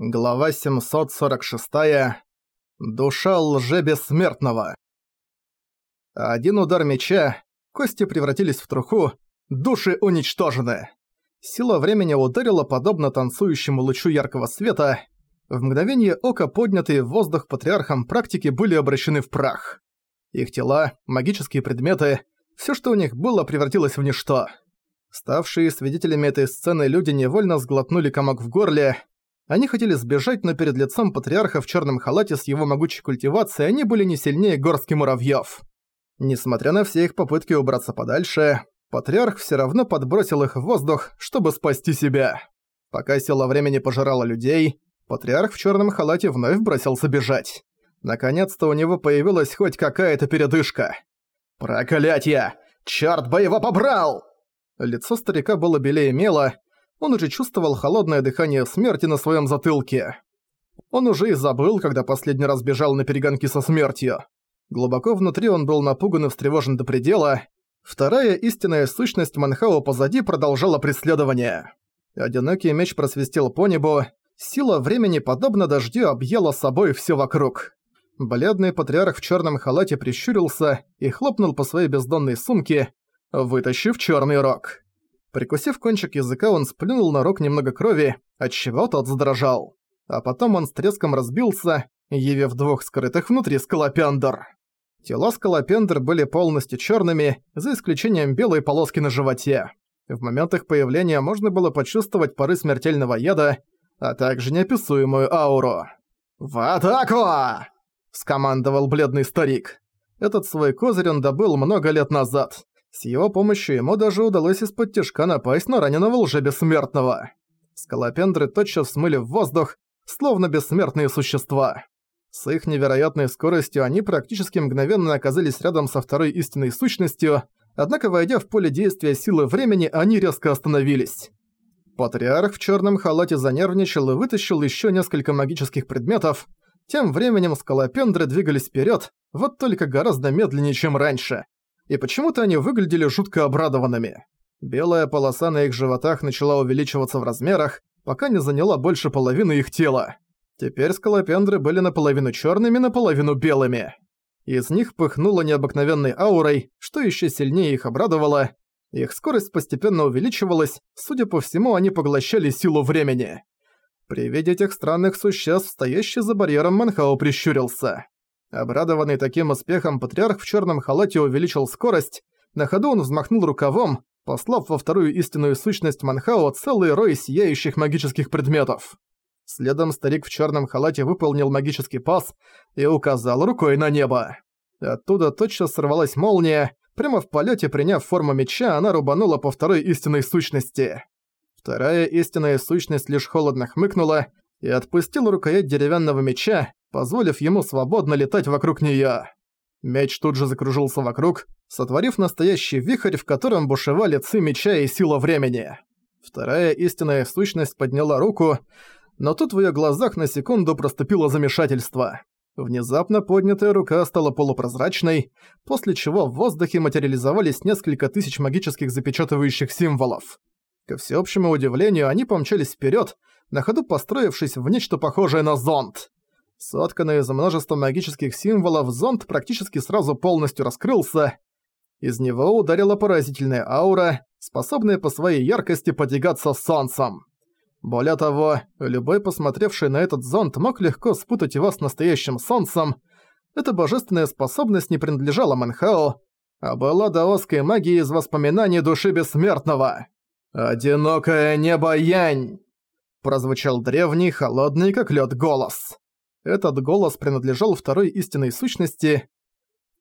Глава 746. Душа лже-бессмертного. Один удар меча, кости превратились в труху, души уничтожены. Сила времени ударила подобно танцующему лучу яркого света. В мгновение ока поднятые в воздух патриархом практики были обращены в прах. Их тела, магические предметы, всё, что у них было, превратилось в ничто. Ставшие свидетелями этой сцены люди невольно сглотнули комок в горле, они хотели сбежать, но перед лицом патриарха в черном халате с его могучей культивацией они были не сильнее горстки муравьев. Несмотря на все их попытки убраться подальше, патриарх все равно подбросил их в воздух, чтобы спасти себя. Пока сила времени пожирала людей, патриарх в черном халате вновь бросился бежать. Наконец-то у него появилась хоть какая-то передышка. «Проклятье! Чёрт бы его побрал!» Лицо старика было белее мела, он уже чувствовал холодное дыхание смерти на своем затылке. Он уже и забыл, когда последний раз бежал на перегонки со смертью. Глубоко внутри он был напуган и встревожен до предела. Вторая истинная сущность Манхао позади продолжала преследование. Одинокий меч просвистел по небу, сила времени, подобно дождю, объяла собой все вокруг. Бледный патриарх в черном халате прищурился и хлопнул по своей бездонной сумке, вытащив черный рог. Прикусив кончик языка, он сплюнул на рог немного крови, отчего тот задрожал. А потом он с треском разбился, явив двух скрытых внутри скалопендр. Тела скалопендр были полностью черными, за исключением белой полоски на животе. В момент их появления можно было почувствовать пары смертельного яда, а также неописуемую ауру. «В атаку!» – скомандовал бледный старик. Этот свой козырь он добыл много лет назад. С его помощью ему даже удалось из-под тяжка напасть на раненого лже-бессмертного. Скалопендры тотчас смыли в воздух, словно бессмертные существа. С их невероятной скоростью они практически мгновенно оказались рядом со второй истинной сущностью, однако войдя в поле действия силы времени, они резко остановились. Патриарх в черном халате занервничал и вытащил еще несколько магических предметов. Тем временем скалопендры двигались вперед, вот только гораздо медленнее, чем раньше и почему-то они выглядели жутко обрадованными. Белая полоса на их животах начала увеличиваться в размерах, пока не заняла больше половины их тела. Теперь скалопендры были наполовину черными, наполовину белыми. Из них пыхнуло необыкновенной аурой, что еще сильнее их обрадовало. Их скорость постепенно увеличивалась, судя по всему, они поглощали силу времени. При виде этих странных существ, стоящий за барьером Манхао прищурился. Обрадованный таким успехом, патриарх в черном халате увеличил скорость, на ходу он взмахнул рукавом, послав во вторую истинную сущность Манхао целый рой сияющих магических предметов. Следом старик в черном халате выполнил магический пас и указал рукой на небо. Оттуда тотчас сорвалась молния, прямо в полете приняв форму меча, она рубанула по второй истинной сущности. Вторая истинная сущность лишь холодно хмыкнула и отпустила рукоять деревянного меча, позволив ему свободно летать вокруг неё. Меч тут же закружился вокруг, сотворив настоящий вихрь, в котором бушевали ци меча и сила времени. Вторая истинная сущность подняла руку, но тут в её глазах на секунду проступило замешательство. Внезапно поднятая рука стала полупрозрачной, после чего в воздухе материализовались несколько тысяч магических запечатывающих символов. Ко всеобщему удивлению, они помчались вперед, на ходу построившись в нечто похожее на зонт. Сотканный из множества магических символов, зонт практически сразу полностью раскрылся. Из него ударила поразительная аура, способная по своей яркости потягаться с солнцем. Более того, любой посмотревший на этот зонт мог легко спутать его с настоящим солнцем. Эта божественная способность не принадлежала Манхао, а была даосской магией из воспоминаний души бессмертного. «Одинокое небо Янь!» прозвучал древний, холодный как лед голос. Этот голос принадлежал второй истинной сущности.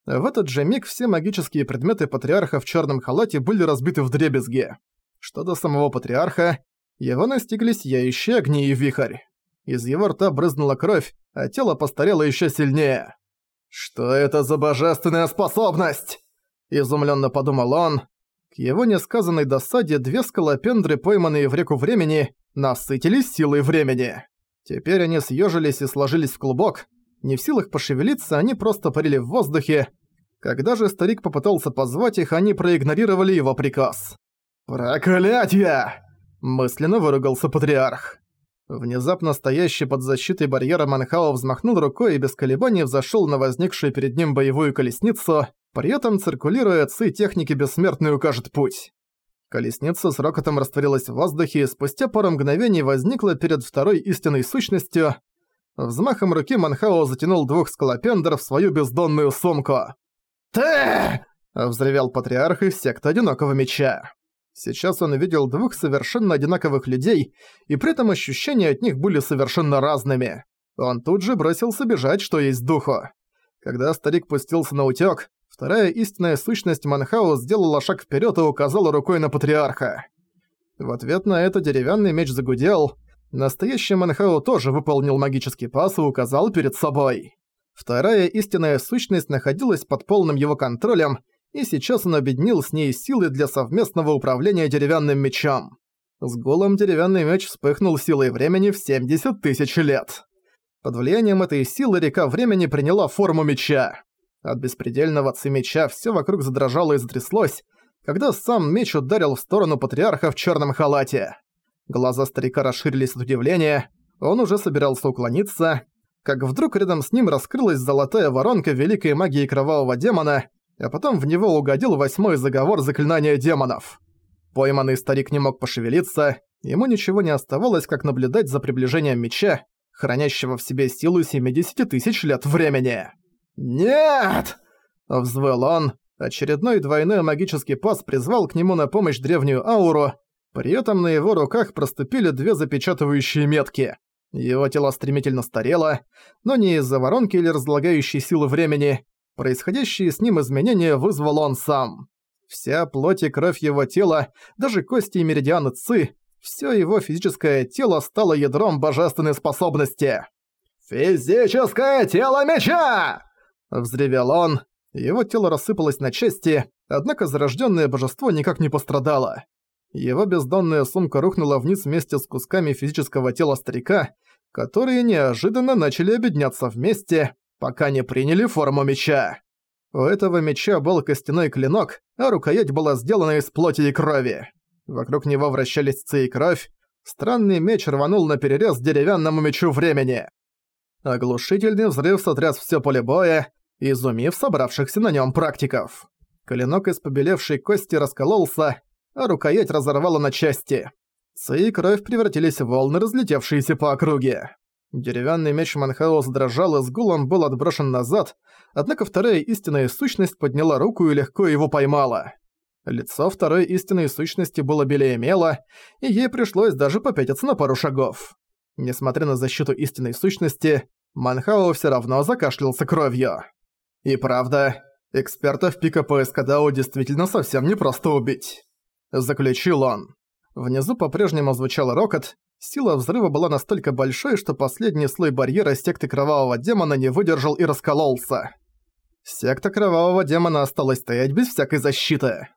В этот же миг все магические предметы патриарха в черном халате были разбиты в дребезги. Что до самого патриарха, его настигли сияющие огни и вихрь. Из его рта брызнула кровь, а тело постарело еще сильнее. «Что это за божественная способность?» Изумленно подумал он. К его несказанной досаде две скалопендры, пойманные в реку времени, насытились силой времени. Теперь они съежились и сложились в клубок. Не в силах пошевелиться, они просто парили в воздухе. Когда же старик попытался позвать их, они проигнорировали его приказ. «Проклятье!» – мысленно выругался патриарх. Внезапно стоящий под защитой барьера Манхао взмахнул рукой и без колебаний взошел на возникшую перед ним боевую колесницу, при этом циркулируя ци техники бессмертный укажет путь. Колесница с рокотом растворилась в воздухе и спустя пару мгновений возникла перед второй истинной сущностью. Взмахом руки Манхао затянул двух скалопендр в свою бездонную сумку. «Ты!» – взревел патриарх из секты Одинокого Меча. Сейчас он видел двух совершенно одинаковых людей, и при этом ощущения от них были совершенно разными. Он тут же бросился бежать, что есть духу. Когда старик пустился на утёк, вторая истинная сущность Манхао сделала шаг вперед и указала рукой на патриарха. В ответ на это деревянный меч загудел. Настоящий Манхао тоже выполнил магический пас и указал перед собой. Вторая истинная сущность находилась под полным его контролем, и сейчас он объединил с ней силы для совместного управления деревянным мечом. С голом деревянный меч вспыхнул силой времени в 70 тысяч лет. Под влиянием этой силы река времени приняла форму меча. От беспредельного меча всё вокруг задрожало и затряслось, когда сам меч ударил в сторону патриарха в чёрном халате. Глаза старика расширились от удивления, он уже собирался уклониться, как вдруг рядом с ним раскрылась золотая воронка великой магии кровавого демона, а потом в него угодил восьмой заговор заклинания демонов. Пойманный старик не мог пошевелиться, ему ничего не оставалось, как наблюдать за приближением меча, хранящего в себе силу 70 тысяч лет времени. «Нет!» – взвыл он. Очередной двойной магический пас призвал к нему на помощь древнюю ауру, при этом на его руках проступили две запечатывающие метки. Его тело стремительно старело, но не из-за воронки или разлагающей силы времени. Происходящие с ним изменения вызвал он сам. Вся плоть и кровь его тела, даже кости и меридианы Ци, всё его физическое тело стало ядром божественной способности. «Физическое тело меча!» – взревел он. Его тело рассыпалось на части, однако зарождённое божество никак не пострадало. Его бездонная сумка рухнула вниз вместе с кусками физического тела старика, которые неожиданно начали объединяться вместе, пока не приняли форму меча. У этого меча был костяной клинок, а рукоять была сделана из плоти и крови. Вокруг него вращались ци и кровь. Странный меч рванул на перерез деревянному мечу времени. Оглушительный взрыв сотряс все поле боя, изумив собравшихся на нем практиков. Клинок из побелевшей кости раскололся, а рукоять разорвала на части. Ци и кровь превратились в волны, разлетевшиеся по округе. Деревянный меч Манхаус дрожал и с гулом был отброшен назад, однако вторая истинная сущность подняла руку и легко его поймала. Лицо второй истинной сущности было белее мела, и ей пришлось даже попятиться на пару шагов. Несмотря на защиту истинной сущности, Манхао всё равно закашлялся кровью. И правда, экспертов пика поиска Дао действительно совсем непросто убить. Заключил он. Внизу по-прежнему звучал рокот, сила взрыва была настолько большой, что последний слой барьера секты Кровавого Демона не выдержал и раскололся. Секта Кровавого Демона осталась стоять без всякой защиты.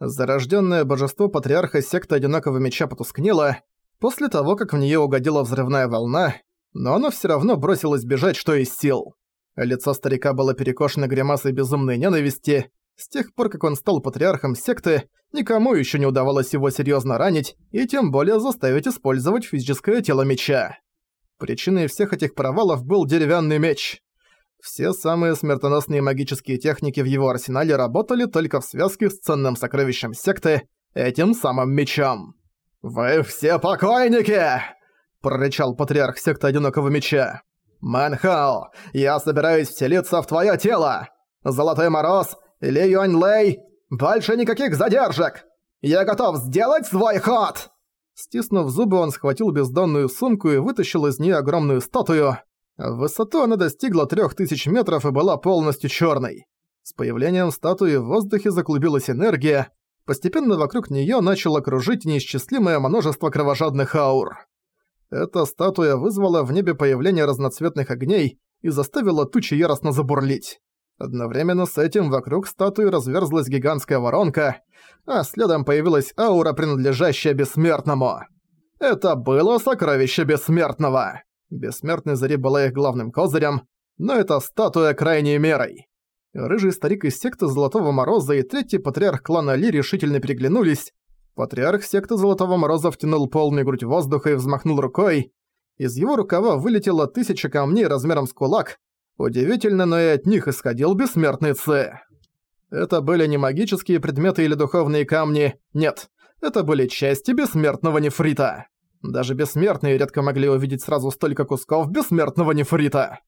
Зарожденное божество Патриарха секты Одинокого Меча потускнело, после того, как в нее угодила взрывная волна, но оно все равно бросилось бежать, что из сил. Лицо старика было перекошено гримасой безумной ненависти, с тех пор, как он стал патриархом секты, никому еще не удавалось его серьезно ранить и тем более заставить использовать физическое тело меча. Причиной всех этих провалов был деревянный меч. Все самые смертоносные магические техники в его арсенале работали только в связке с ценным сокровищем секты, этим самым мечом. «Вы все покойники!» – прорычал патриарх секты Одинокого Меча. «Мэнхао, я собираюсь вселиться в твое тело! Золотой Мороз ли Юань Лэй, больше никаких задержек! Я готов сделать свой ход!» Стиснув зубы, он схватил бездонную сумку и вытащил из нее огромную статую. В высоту она достигла трех тысяч метров и была полностью черной. С появлением статуи в воздухе заклубилась энергия, постепенно вокруг нее начало кружить неисчислимое множество кровожадных аур. Эта статуя вызвала в небе появление разноцветных огней и заставила тучи яростно забурлить. Одновременно с этим вокруг статуи разверзлась гигантская воронка, а следом появилась аура, принадлежащая Бессмертному. Это было сокровище Бессмертного. Бессмертный Зари была их главным козырем, но эта статуя крайней мерой. Рыжий старик из секты Золотого Мороза и третий патриарх клана Ли решительно переглянулись. Патриарх секты Золотого Мороза втянул полную грудь воздуха и взмахнул рукой. Из его рукава вылетело тысяча камней размером с кулак. Удивительно, но и от них исходил бессмертный Ци. Это были не магические предметы или духовные камни, нет. Это были части бессмертного нефрита. Даже бессмертные редко могли увидеть сразу столько кусков бессмертного нефрита.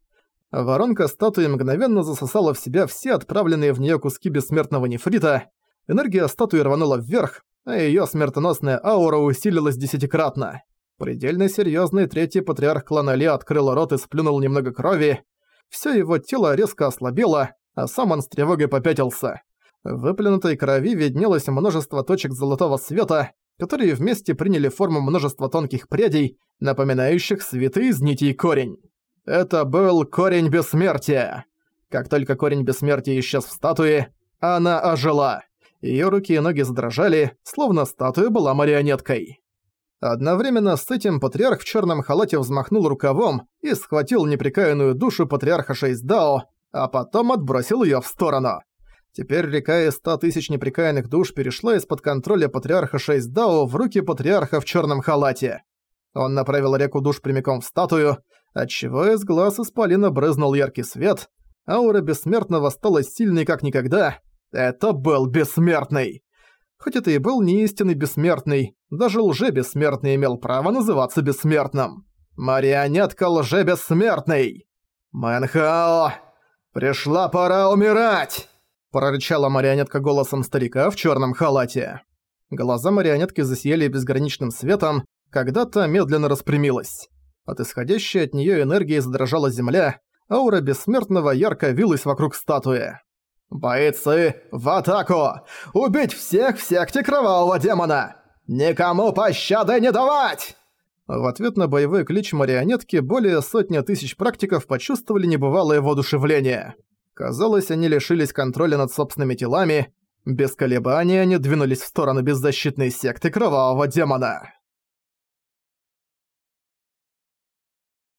Воронка статуи мгновенно засосала в себя все отправленные в нее куски бессмертного нефрита. Энергия статуи рванула вверх, а ее смертоносная аура усилилась десятикратно. Предельно серьезный третий патриарх клана Ли открыл рот и сплюнул немного крови. Все его тело резко ослабело, а сам он с тревогой попятился. В выплюнутой крови виднелось множество точек золотого света, которые вместе приняли форму множества тонких прядей, напоминающих свиты из нитей корень. Это был корень бессмертия. Как только корень бессмертия исчез в статуе, она ожила. Её руки и ноги задрожали, словно статуя была марионеткой. Одновременно с этим патриарх в чёрном халате взмахнул рукавом и схватил непрекаянную душу патриарха Шейсдао, а потом отбросил её в сторону. Теперь река из ста тысяч непрекаянных душ перешла из-под контроля патриарха Шейсдао в руки патриарха в чёрном халате. Он направил реку душ прямиком в статую, отчего из глаз исполина брызнул яркий свет, аура бессмертного стала сильной как никогда. Это был бессмертный! Хоть это и был не истинный бессмертный, даже лже-бессмертный имел право называться бессмертным. Марионетка лже-бессмертный! «Мэнхао! Пришла пора умирать!» прорычала марионетка голосом старика в черном халате. Глаза марионетки засияли безграничным светом, когда та медленно распрямилась. От исходящей от нее энергии задрожала земля, аура бессмертного ярко вилась вокруг статуи. «Бойцы, в атаку! Убить всех в секте Кровавого Демона! Никому пощады не давать!» В ответ на боевой клич марионетки более сотни тысяч практиков почувствовали небывалое воодушевление. Казалось, они лишились контроля над собственными телами. Без колебаний они двинулись в сторону беззащитной секты Кровавого Демона.